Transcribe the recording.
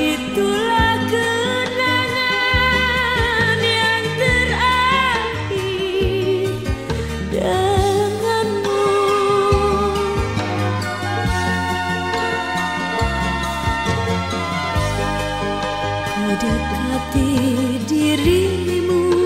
Itulah kenangan yang terakhir denganmu. Dekati dirimu.